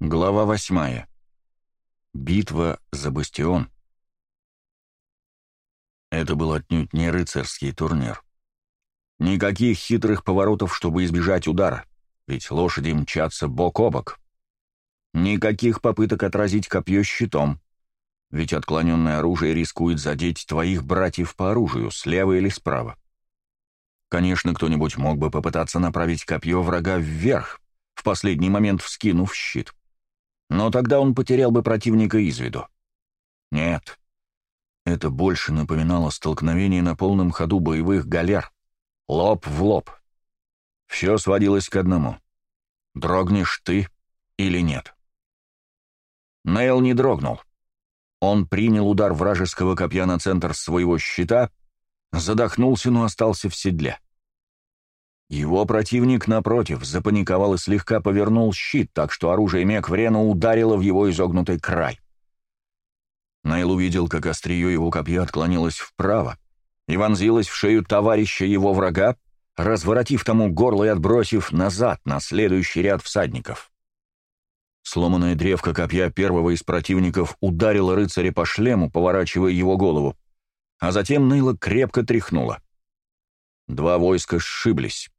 Глава восьмая. Битва за Бастион. Это был отнюдь не рыцарский турнир. Никаких хитрых поворотов, чтобы избежать удара, ведь лошади мчатся бок о бок. Никаких попыток отразить копье щитом, ведь отклоненное оружие рискует задеть твоих братьев по оружию, слева или справа. Конечно, кто-нибудь мог бы попытаться направить копье врага вверх, в последний момент вскинув щит. — но тогда он потерял бы противника из виду. Нет. Это больше напоминало столкновение на полном ходу боевых галер. Лоб в лоб. Все сводилось к одному. Дрогнешь ты или нет? Нейл не дрогнул. Он принял удар вражеского копья на центр своего щита, задохнулся, но остался в седле. — его противник, напротив, запаниковал и слегка повернул щит, так что оружие Мекврена ударило в его изогнутый край. Найл увидел, как острие его копья отклонилось вправо и вонзилось в шею товарища его врага, разворотив тому горло и отбросив назад на следующий ряд всадников. Сломанная древка копья первого из противников ударила рыцаря по шлему, поворачивая его голову, а затем Нейла крепко тряхнула. Два войска сшиблись.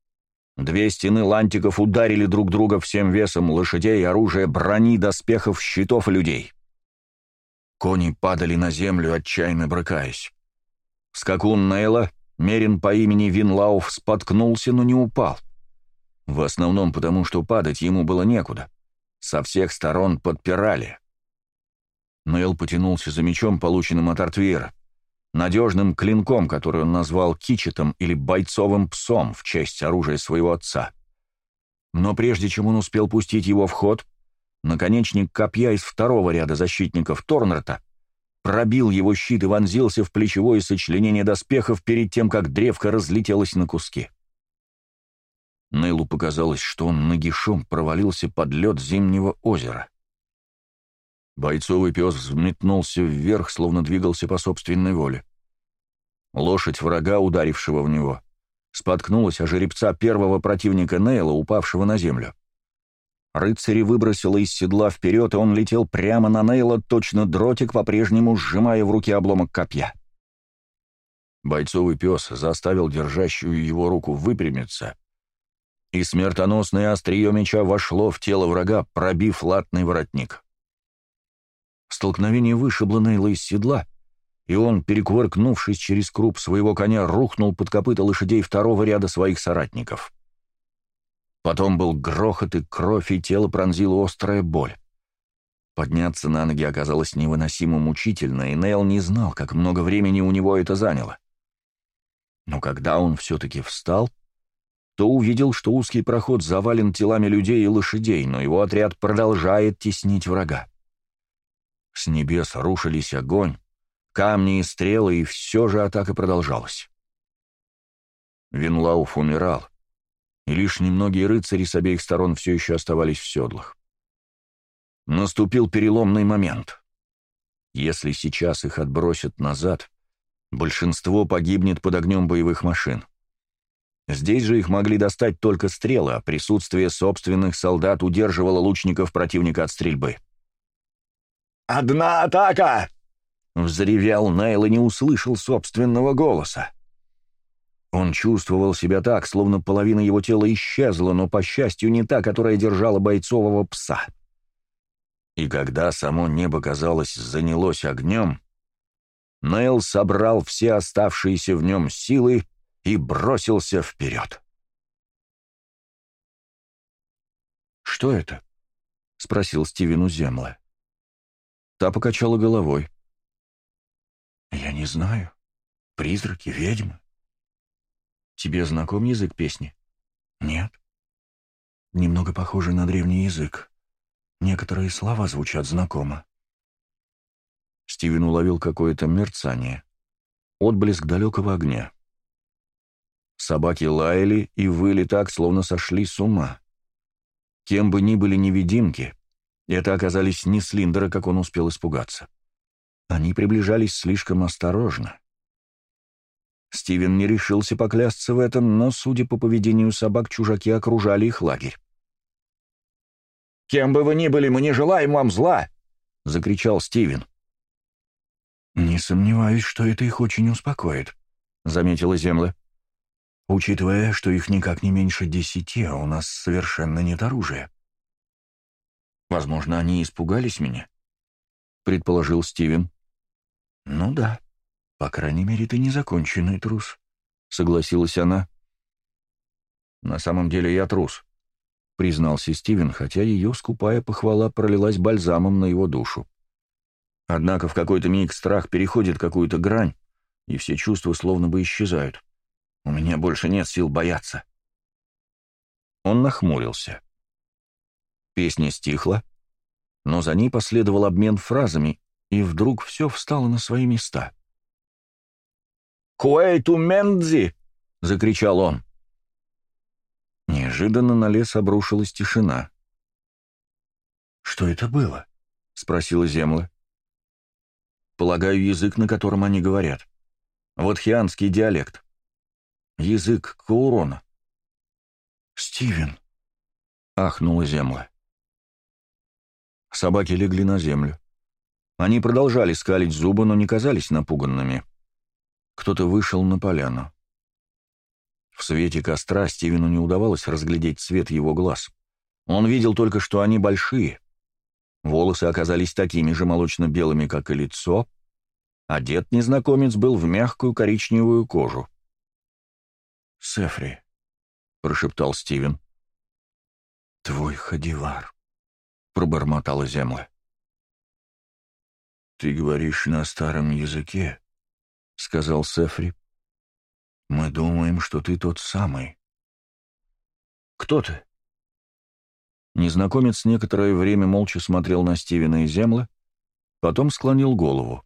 Две стены лантиков ударили друг друга всем весом лошадей, оружия, брони, доспехов, щитов и людей. Кони падали на землю, отчаянно брыкаясь. Скакун Нейла, мерин по имени Винлауф, споткнулся, но не упал. В основном потому, что падать ему было некуда. Со всех сторон подпирали. Нейл потянулся за мечом, полученным от Артвира надежным клинком, который он назвал кичетом или бойцовым псом в честь оружия своего отца. Но прежде чем он успел пустить его в ход, наконечник копья из второго ряда защитников Торнерта пробил его щит и вонзился в плечевое сочленение доспехов перед тем, как древко разлетелось на куски. Нейлу показалось, что он нагишом провалился под лед зимнего озера. Бойцовый пес взметнулся вверх, словно двигался по собственной воле. Лошадь врага, ударившего в него, споткнулась о жеребца первого противника Нейла, упавшего на землю. Рыцаря выбросило из седла вперед, и он летел прямо на Нейла, точно дротик, по-прежнему сжимая в руке обломок копья. Бойцовый пес заставил держащую его руку выпрямиться, и смертоносное острие меча вошло в тело врага, пробив латный воротник. Столкновение вышибло Нейла из седла — и он, перекувыркнувшись через круп своего коня, рухнул под копыта лошадей второго ряда своих соратников. Потом был грохот и кровь, и тело пронзила острая боль. Подняться на ноги оказалось невыносимо мучительно, и Нейл не знал, как много времени у него это заняло. Но когда он все-таки встал, то увидел, что узкий проход завален телами людей и лошадей, но его отряд продолжает теснить врага. С небес рушились огонь, камни и стрелы, и все же атака продолжалась. Винлауф умирал, и лишь немногие рыцари с обеих сторон все еще оставались в седлах. Наступил переломный момент. Если сейчас их отбросят назад, большинство погибнет под огнем боевых машин. Здесь же их могли достать только стрелы, а присутствие собственных солдат удерживало лучников противника от стрельбы. «Одна атака!» Взревел Найл и не услышал собственного голоса. Он чувствовал себя так, словно половина его тела исчезла, но, по счастью, не та, которая держала бойцового пса. И когда само небо, казалось, занялось огнем, Нейл собрал все оставшиеся в нем силы и бросился вперед. «Что это?» — спросил Стивену у. Та покачала головой. «Я не знаю. Призраки, ведьмы». «Тебе знаком язык песни?» «Нет». «Немного похоже на древний язык. Некоторые слова звучат знакомо». Стивен уловил какое-то мерцание. Отблеск далекого огня. Собаки лаяли и выли так, словно сошли с ума. Кем бы ни были невидимки, это оказались не Слиндеры, как он успел испугаться. Они приближались слишком осторожно. Стивен не решился поклясться в этом, но, судя по поведению собак, чужаки окружали их лагерь. «Кем бы вы ни были, мы не желаем вам зла!» — закричал Стивен. «Не сомневаюсь, что это их очень успокоит», — заметила Земля. «Учитывая, что их никак не меньше десяти, а у нас совершенно нет оружия». «Возможно, они испугались меня», — предположил Стивен. «Ну да, по крайней мере, ты незаконченный трус», — согласилась она. «На самом деле я трус», — признался Стивен, хотя ее скупая похвала пролилась бальзамом на его душу. Однако в какой-то миг страх переходит какую-то грань, и все чувства словно бы исчезают. У меня больше нет сил бояться. Он нахмурился. Песня стихла, но за ней последовал обмен фразами, и вдруг все встало на свои места. «Куэйту Мендзи!» — закричал он. Неожиданно на лес обрушилась тишина. «Что это было?» — спросила Земла. «Полагаю, язык, на котором они говорят. Вот хианский диалект. Язык Каурона». «Стивен!» — ахнула Земла. Собаки легли на землю. Они продолжали скалить зубы, но не казались напуганными. Кто-то вышел на поляну. В свете костра Стивену не удавалось разглядеть цвет его глаз. Он видел только, что они большие. Волосы оказались такими же молочно-белыми, как и лицо. Одет незнакомец был в мягкую коричневую кожу. «Сефри», — прошептал Стивен. «Твой Хадивар», — пробормотала земля. «Ты говоришь на старом языке», — сказал Сефри. «Мы думаем, что ты тот самый». «Кто ты?» Незнакомец некоторое время молча смотрел на Стивена и Земла, потом склонил голову.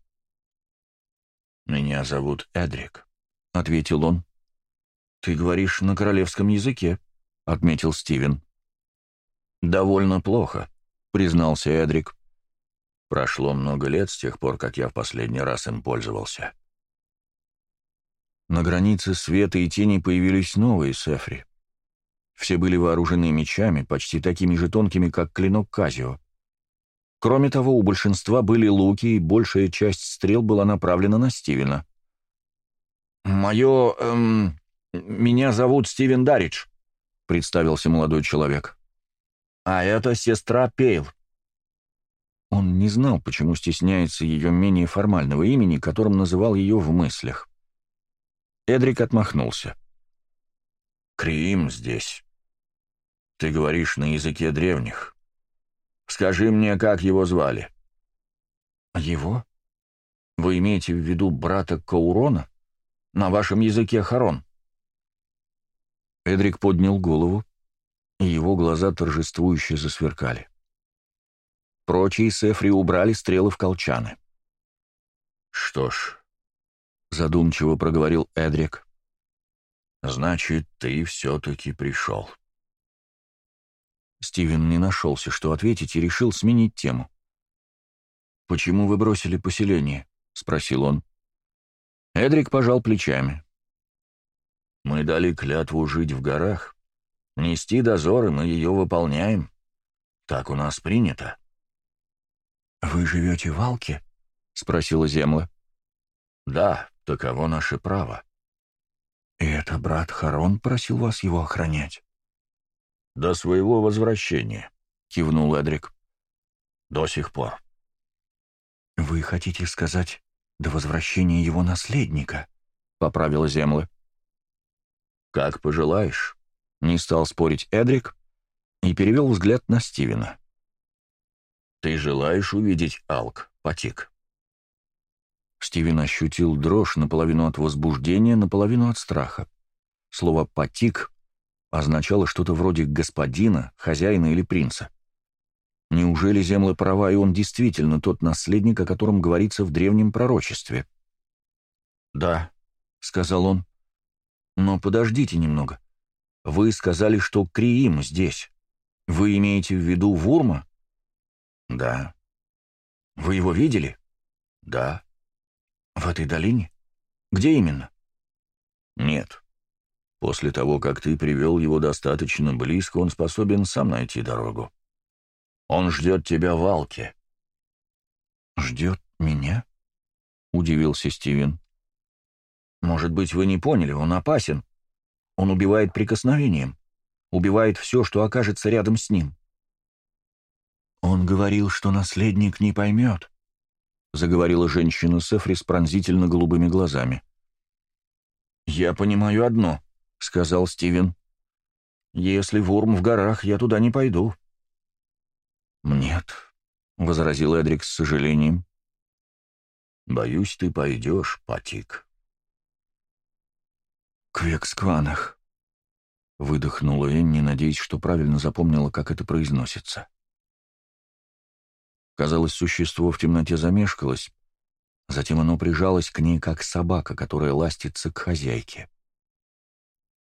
«Меня зовут Эдрик», — ответил он. «Ты говоришь на королевском языке», — отметил Стивен. «Довольно плохо», — признался Эдрик. Прошло много лет с тех пор, как я в последний раз им пользовался. На границе света и тени появились новые сефри. Все были вооружены мечами, почти такими же тонкими, как клинок Казио. Кроме того, у большинства были луки, и большая часть стрел была направлена на Стивена. «Мое... Эм, меня зовут Стивен Даридж», — представился молодой человек. «А это сестра Пейл», он не знал, почему стесняется ее менее формального имени, которым называл ее в мыслях. Эдрик отмахнулся. «Крим здесь. Ты говоришь на языке древних. Скажи мне, как его звали?» а «Его? Вы имеете в виду брата Каурона? На вашем языке Харон?» Эдрик поднял голову, и его глаза торжествующе засверкали. Прочие сефри убрали стрелы в колчаны. «Что ж», — задумчиво проговорил Эдрик, — «значит, ты все-таки пришел». Стивен не нашелся, что ответить, и решил сменить тему. «Почему вы бросили поселение?» — спросил он. Эдрик пожал плечами. «Мы дали клятву жить в горах. Нести дозоры мы ее выполняем. Так у нас принято. «Вы живете в Алке?» — спросила Земла. «Да, таково наше право». «И это брат Харон просил вас его охранять?» «До своего возвращения», — кивнул Эдрик. «До сих пор». «Вы хотите сказать, до возвращения его наследника?» — поправила Земла. «Как пожелаешь», — не стал спорить Эдрик и перевел взгляд на Стивена. «Ты желаешь увидеть Алк, Патик?» Стивен ощутил дрожь наполовину от возбуждения, наполовину от страха. Слово «патик» означало что-то вроде «господина», «хозяина» или «принца». Неужели земля права, и он действительно тот наследник, о котором говорится в древнем пророчестве? «Да», — сказал он. «Но подождите немного. Вы сказали, что Криим здесь. Вы имеете в виду Вурма?» «Да». «Вы его видели?» «Да». «В этой долине? Где именно?» «Нет. После того, как ты привел его достаточно близко, он способен сам найти дорогу. Он ждет тебя в Алке». «Ждет меня?» — удивился Стивен. «Может быть, вы не поняли, он опасен. Он убивает прикосновением, убивает все, что окажется рядом с ним». Он говорил, что наследник не поймет, заговорила женщина Сефри с пронзительно голубыми глазами. Я понимаю одно, сказал Стивен. Если Вурм в горах, я туда не пойду. Нет, возразил Эдрик с сожалением. Боюсь, ты пойдешь, Патик. Квекскванах, выдохнула Энни, надеясь, что правильно запомнила, как это произносится. Казалось, существо в темноте замешкалось, затем оно прижалось к ней, как собака, которая ластится к хозяйке.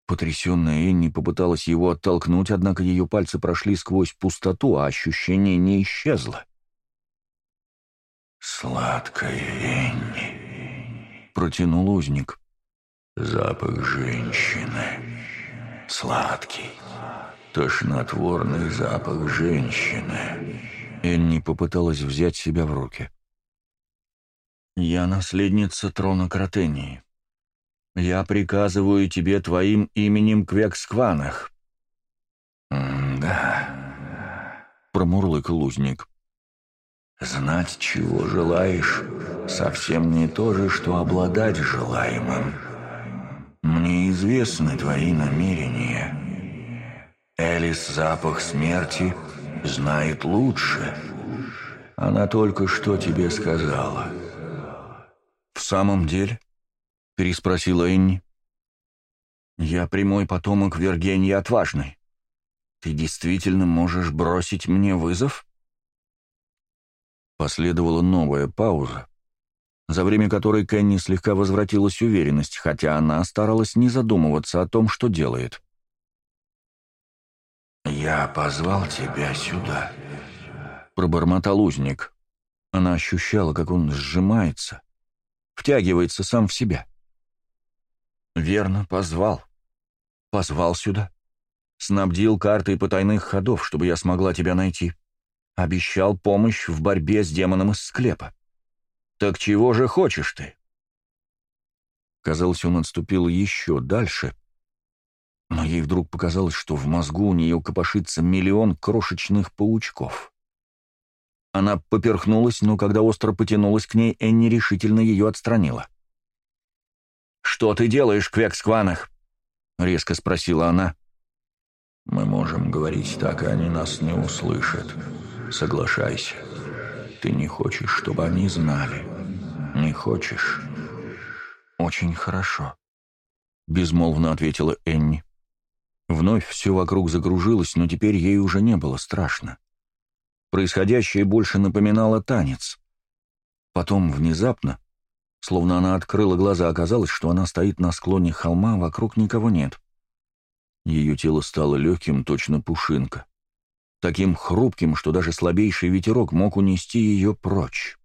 Потрясенная Энни попыталась его оттолкнуть, однако ее пальцы прошли сквозь пустоту, а ощущение не исчезло. «Сладкая Энни», — протянул узник. «Запах женщины. Сладкий, тошнотворный запах женщины. Энни попыталась взять себя в руки. «Я наследница трона Кротении. Я приказываю тебе твоим именем Квекскванах». «Да», — промурлыкал лузник. «Знать, чего желаешь, совсем не то же, что обладать желаемым. Мне известны твои намерения. Элис — запах смерти — знает лучше. Она только что тебе сказала». «В самом деле?» — переспросила Энни. «Я прямой потомок Вергении Отважной. Ты действительно можешь бросить мне вызов?» Последовала новая пауза, за время которой Кенни слегка возвратилась уверенность, хотя она старалась не задумываться о том, что делает. «Я позвал тебя сюда», — пробормотал узник. Она ощущала, как он сжимается, втягивается сам в себя. «Верно, позвал. Позвал сюда. Снабдил картой потайных ходов, чтобы я смогла тебя найти. Обещал помощь в борьбе с демоном из склепа. Так чего же хочешь ты?» Казалось, он отступил еще дальше — но ей вдруг показалось, что в мозгу у нее копошится миллион крошечных паучков. Она поперхнулась, но когда остро потянулась к ней, Энни решительно ее отстранила. «Что ты делаешь, Квекскванах?» — резко спросила она. «Мы можем говорить так, и они нас не услышат. Соглашайся. Ты не хочешь, чтобы они знали. Не хочешь?» «Очень хорошо», — безмолвно ответила Энни. Вновь все вокруг загружилось, но теперь ей уже не было страшно. Происходящее больше напоминало танец. Потом, внезапно, словно она открыла глаза, оказалось, что она стоит на склоне холма, а вокруг никого нет. Ее тело стало легким, точно пушинка. Таким хрупким, что даже слабейший ветерок мог унести ее прочь.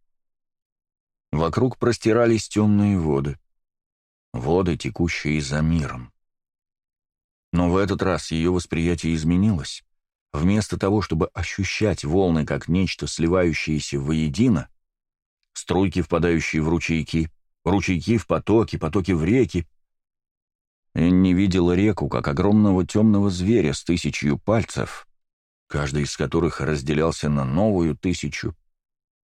Вокруг простирались темные воды. Воды, текущие за миром. Но в этот раз ее восприятие изменилось. Вместо того, чтобы ощущать волны как нечто, сливающееся воедино, струйки, впадающие в ручейки, ручейки в потоки, потоки в реки, не видела реку как огромного темного зверя с тысячью пальцев, каждый из которых разделялся на новую тысячу,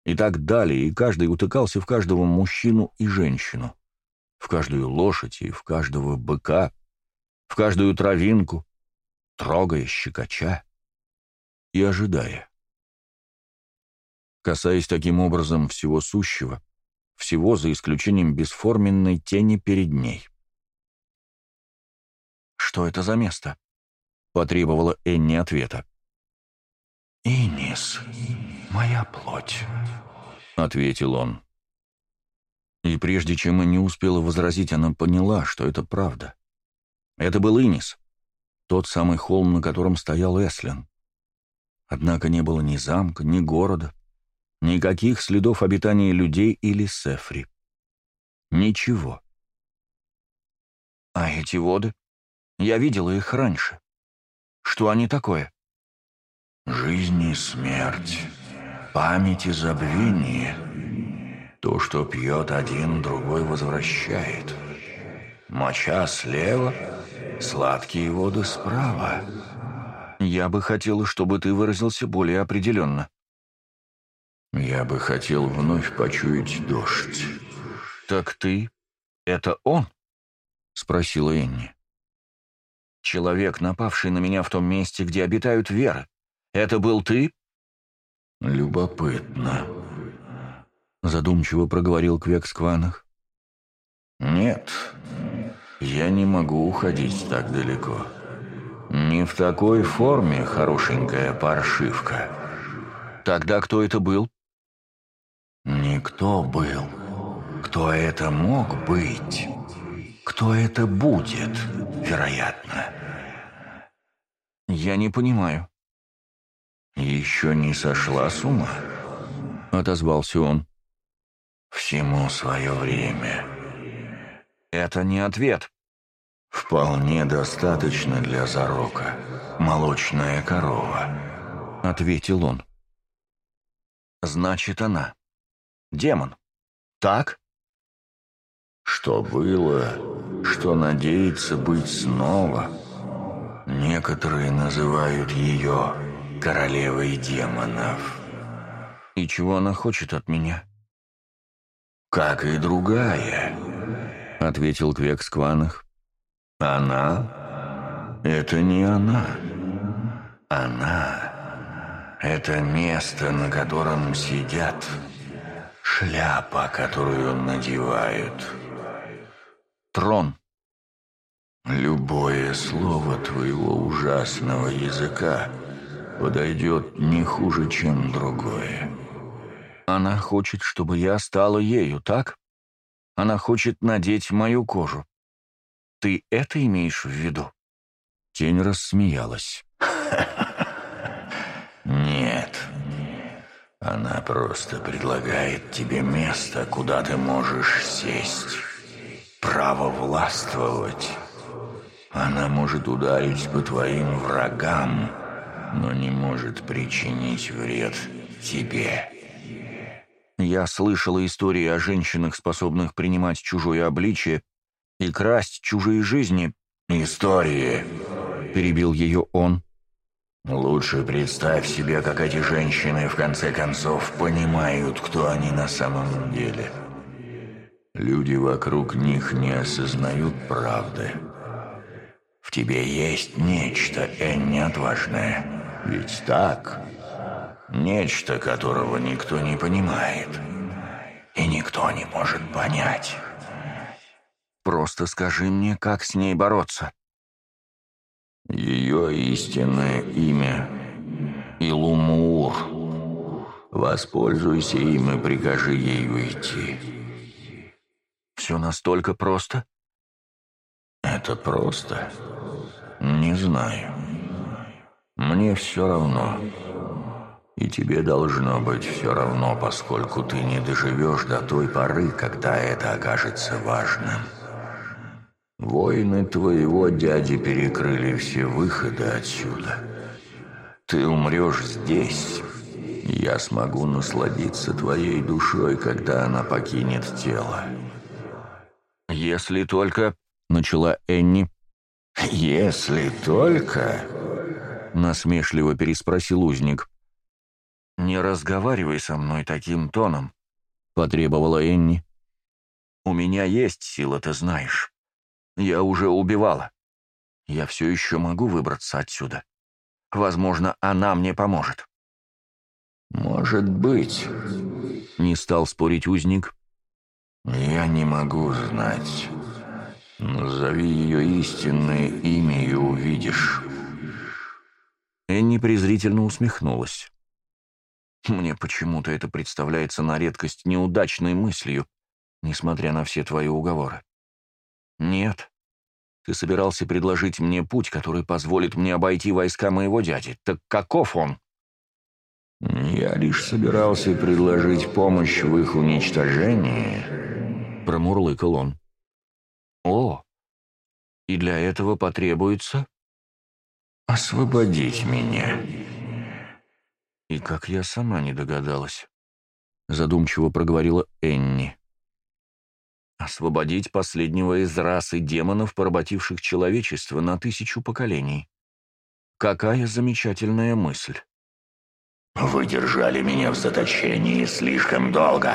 и так далее, и каждый утыкался в каждого мужчину и женщину, в каждую лошадь и в каждого быка — в каждую травинку, трогая, щекоча и ожидая. Касаясь таким образом всего сущего, всего за исключением бесформенной тени перед ней. «Что это за место?» — потребовала Энни ответа. «Инис, моя плоть», — ответил он. И прежде чем Энни успела возразить, она поняла, что это правда. Это был Инис, тот самый холм, на котором стоял Эслин. Однако не было ни замка, ни города, никаких следов обитания людей или Сефри. Ничего. А эти воды? Я видела их раньше. Что они такое? Жизнь и смерть, память и забвение. То, что пьет один, другой возвращает. — Моча слева, сладкие воды справа. Я бы хотел, чтобы ты выразился более определенно. Я бы хотел вновь почуять дождь. Так ты? Это он? Спросила Энни. Человек, напавший на меня в том месте, где обитают веры. Это был ты? Любопытно. Задумчиво проговорил Квекскванах. Нет, я не могу уходить так далеко. Не в такой форме, хорошенькая паршивка. Тогда кто это был? Никто был. Кто это мог быть? Кто это будет, вероятно? Я не понимаю. Еще не сошла с ума? Отозвался он. Всему свое время. Это не ответ. Вполне достаточно для зарока. Молочная корова. Ответил он. Значит, она. Демон. Так? Что было, что надеется быть снова. Некоторые называют ее королевой демонов. И чего она хочет от меня? Как и другая ответил Квекскванах. «Она? Это не она. Она — это место, на котором сидят, шляпа, которую надевают. Трон. Любое слово твоего ужасного языка подойдет не хуже, чем другое». «Она хочет, чтобы я стала ею, так?» Она хочет надеть мою кожу. Ты это имеешь в виду?» Тень рассмеялась. «Нет, она просто предлагает тебе место, куда ты можешь сесть, право властвовать. Она может ударить по твоим врагам, но не может причинить вред тебе. Я слышала истории о женщинах, способных принимать чужое обличие и красть чужие жизни. «Истории!» — перебил ее он. «Лучше представь себе, как эти женщины в конце концов понимают, кто они на самом деле. Люди вокруг них не осознают правды. В тебе есть нечто, Энни, отважное. Ведь так...» Нечто, которого никто не понимает. И никто не может понять. Просто скажи мне, как с ней бороться. Ее истинное имя — Илумур. Воспользуйся им и прикажи ей уйти. Все настолько просто? Это просто? Не знаю. Мне все равно. И тебе должно быть все равно, поскольку ты не доживешь до той поры, когда это окажется важным. Воины твоего дяди перекрыли все выходы отсюда. Ты умрешь здесь. Я смогу насладиться твоей душой, когда она покинет тело. Если только... Начала Энни. «Если только...» — насмешливо переспросил узник. «Не разговаривай со мной таким тоном», — потребовала Энни. «У меня есть сила, ты знаешь. Я уже убивала. Я все еще могу выбраться отсюда. Возможно, она мне поможет». «Может быть», — не стал спорить узник. «Я не могу знать. Назови ее истинное имя и увидишь». Энни презрительно усмехнулась. Мне почему-то это представляется на редкость неудачной мыслью, несмотря на все твои уговоры. Нет. Ты собирался предложить мне путь, который позволит мне обойти войска моего дяди. Так каков он? Я лишь собирался предложить помощь в их уничтожении, промурлыкал он. О, и для этого потребуется... «Освободить меня», «И как я сама не догадалась», — задумчиво проговорила Энни. «Освободить последнего из расы демонов, поработивших человечество на тысячу поколений. Какая замечательная мысль!» «Вы держали меня в заточении слишком долго»,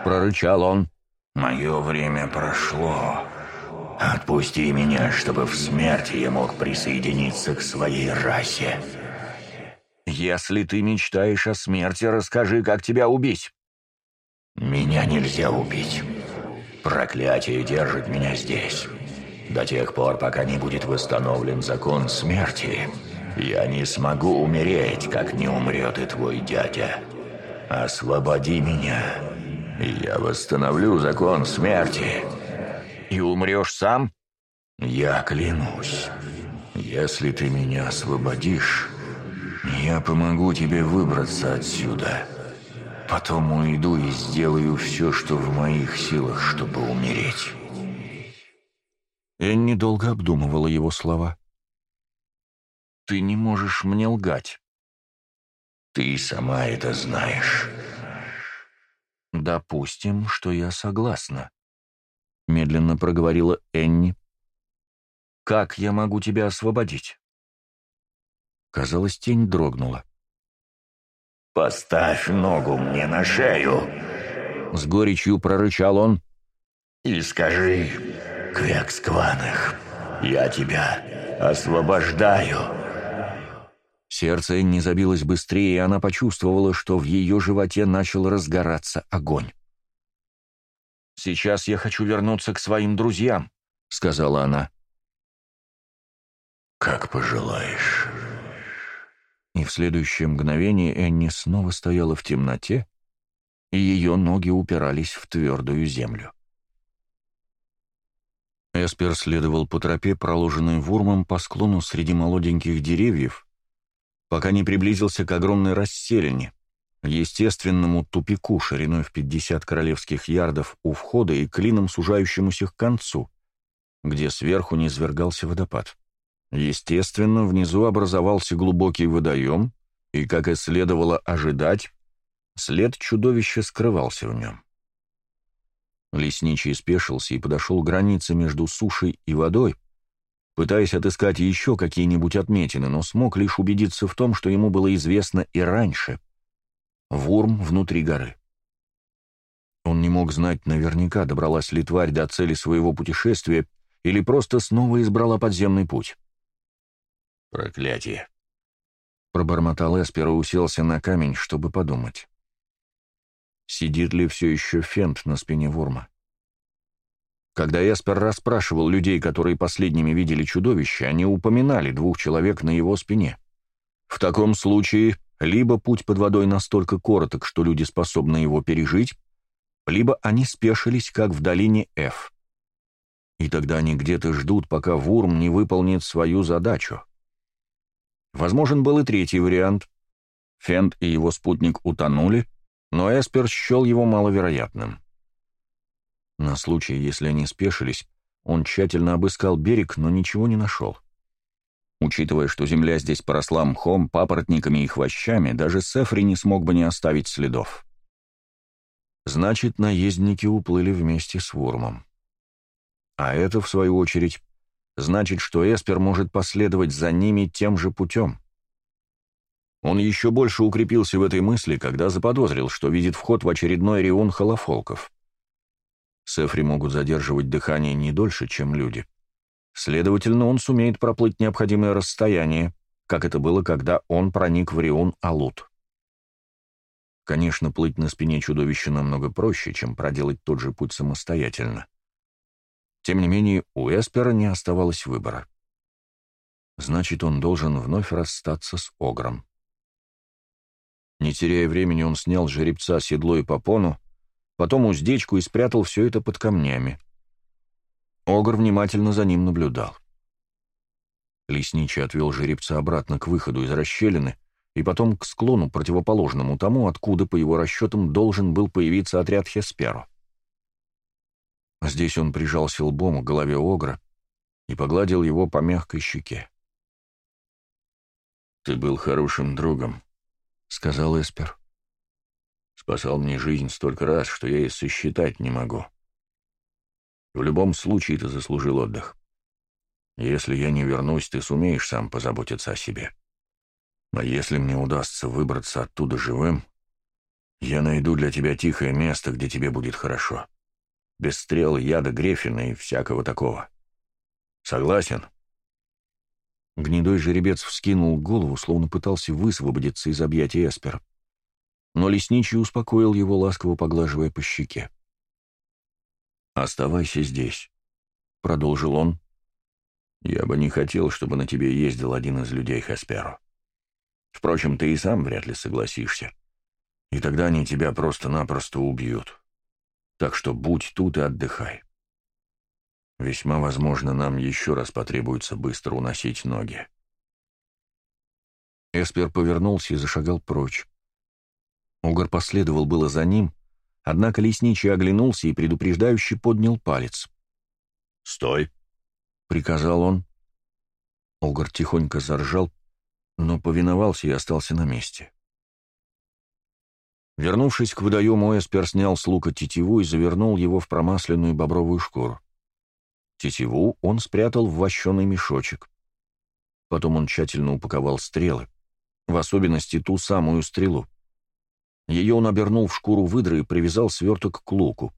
— прорычал он. «Мое время прошло. Отпусти меня, чтобы в смерти я мог присоединиться к своей расе». «Если ты мечтаешь о смерти, расскажи, как тебя убить». «Меня нельзя убить. Проклятие держит меня здесь. До тех пор, пока не будет восстановлен закон смерти, я не смогу умереть, как не умрет и твой дядя. Освободи меня, и я восстановлю закон смерти». «И умрешь сам?» «Я клянусь, если ты меня освободишь...» Я помогу тебе выбраться отсюда. Потом уйду и сделаю все, что в моих силах, чтобы умереть. Энни недолго обдумывала его слова. «Ты не можешь мне лгать». «Ты сама это знаешь». «Допустим, что я согласна», — медленно проговорила Энни. «Как я могу тебя освободить?» Казалось, тень дрогнула. «Поставь ногу мне на шею!» С горечью прорычал он. «И скажи, Квекскваных, я тебя освобождаю!» Сердце не забилось быстрее, и она почувствовала, что в ее животе начал разгораться огонь. «Сейчас я хочу вернуться к своим друзьям», — сказала она. «Как пожелаешь». И в следующее мгновение Энни снова стояла в темноте, и ее ноги упирались в твердую землю. Эспер следовал по тропе, проложенной вурмом по склону среди молоденьких деревьев, пока не приблизился к огромной расселине, естественному тупику шириной в 50 королевских ярдов у входа и клином сужающемуся к концу, где сверху низвергался водопад. Естественно, внизу образовался глубокий водоем, и, как и следовало ожидать, след чудовища скрывался в нем. Лесничий спешился и подошел к границе между сушей и водой, пытаясь отыскать еще какие-нибудь отметины, но смог лишь убедиться в том, что ему было известно и раньше. Вурм внутри горы. Он не мог знать наверняка, добралась ли тварь до цели своего путешествия или просто снова избрала подземный путь. Проклятие. Пробормотал Эспер и уселся на камень, чтобы подумать. Сидит ли все еще фент на спине Вурма? Когда Эспер расспрашивал людей, которые последними видели чудовище, они упоминали двух человек на его спине. В таком случае, либо путь под водой настолько короток, что люди способны его пережить, либо они спешились, как в долине Ф. И тогда они где-то ждут, пока Вурм не выполнит свою задачу. Возможен был и третий вариант. Фент и его спутник утонули, но Эспер счел его маловероятным. На случай, если они спешились, он тщательно обыскал берег, но ничего не нашел. Учитывая, что земля здесь поросла мхом, папоротниками и хвощами, даже Сефри не смог бы не оставить следов. Значит, наездники уплыли вместе с Вурмом. А это, в свою очередь, значит, что Эспер может последовать за ними тем же путем. Он еще больше укрепился в этой мысли, когда заподозрил, что видит вход в очередной реун холофолков. Сефри могут задерживать дыхание не дольше, чем люди. Следовательно, он сумеет проплыть необходимое расстояние, как это было, когда он проник в реун Алут. Конечно, плыть на спине чудовища намного проще, чем проделать тот же путь самостоятельно. Тем не менее, у Эспера не оставалось выбора. Значит, он должен вновь расстаться с Огром. Не теряя времени, он снял жеребца, седло и попону, потом уздечку и спрятал все это под камнями. Огр внимательно за ним наблюдал. Лесничий отвел жеребца обратно к выходу из расщелины и потом к склону, противоположному тому, откуда, по его расчетам, должен был появиться отряд Хесперо. А здесь он прижался лбом к голове Огра и погладил его по мягкой щеке. «Ты был хорошим другом», — сказал Эспер. «Спасал мне жизнь столько раз, что я и сосчитать не могу. В любом случае ты заслужил отдых. Если я не вернусь, ты сумеешь сам позаботиться о себе. А если мне удастся выбраться оттуда живым, я найду для тебя тихое место, где тебе будет хорошо» без стрел, яда, грефина и всякого такого. Согласен?» Гнедой жеребец вскинул голову, словно пытался высвободиться из объятий Эспер. Но лесничий успокоил его, ласково поглаживая по щеке. «Оставайся здесь», — продолжил он. «Я бы не хотел, чтобы на тебе ездил один из людей Хасперу. Впрочем, ты и сам вряд ли согласишься. И тогда они тебя просто-напросто убьют» так что будь тут и отдыхай. Весьма возможно, нам еще раз потребуется быстро уносить ноги. Эспер повернулся и зашагал прочь. Угор последовал было за ним, однако лесничий оглянулся и предупреждающе поднял палец. «Стой!» — приказал он. Угор тихонько заржал, но повиновался и остался на месте. Вернувшись к водоему, Эспер снял с лука тетиву и завернул его в промасленную бобровую шкуру. Тетиву он спрятал в вощеный мешочек. Потом он тщательно упаковал стрелы, в особенности ту самую стрелу. Ее он обернул в шкуру выдры и привязал сверток к луку.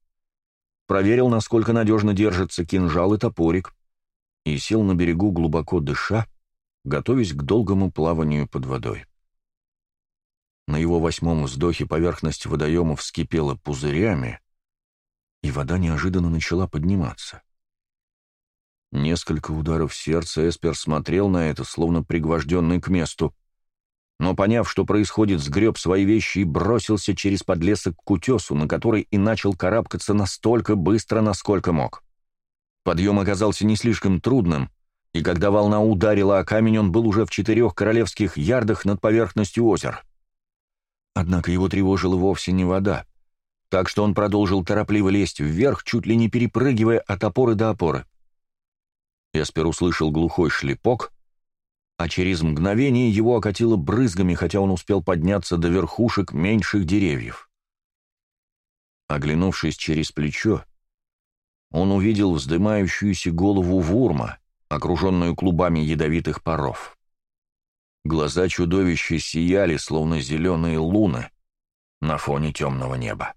Проверил, насколько надежно держатся кинжал и топорик, и сел на берегу глубоко дыша, готовясь к долгому плаванию под водой. На его восьмом вздохе поверхность водоема вскипела пузырями, и вода неожиданно начала подниматься. Несколько ударов сердца Эспер смотрел на это, словно пригвожденный к месту. Но, поняв, что происходит, сгреб свои вещи и бросился через подлесок к утесу, на который и начал карабкаться настолько быстро, насколько мог. Подъем оказался не слишком трудным, и когда волна ударила о камень, он был уже в четырех королевских ярдах над поверхностью озера. Однако его тревожила вовсе не вода, так что он продолжил торопливо лезть вверх, чуть ли не перепрыгивая от опоры до опоры. Эспер услышал глухой шлепок, а через мгновение его окатило брызгами, хотя он успел подняться до верхушек меньших деревьев. Оглянувшись через плечо, он увидел вздымающуюся голову вурма, окруженную клубами ядовитых паров. Глаза чудовища сияли, словно зеленые луны на фоне темного неба.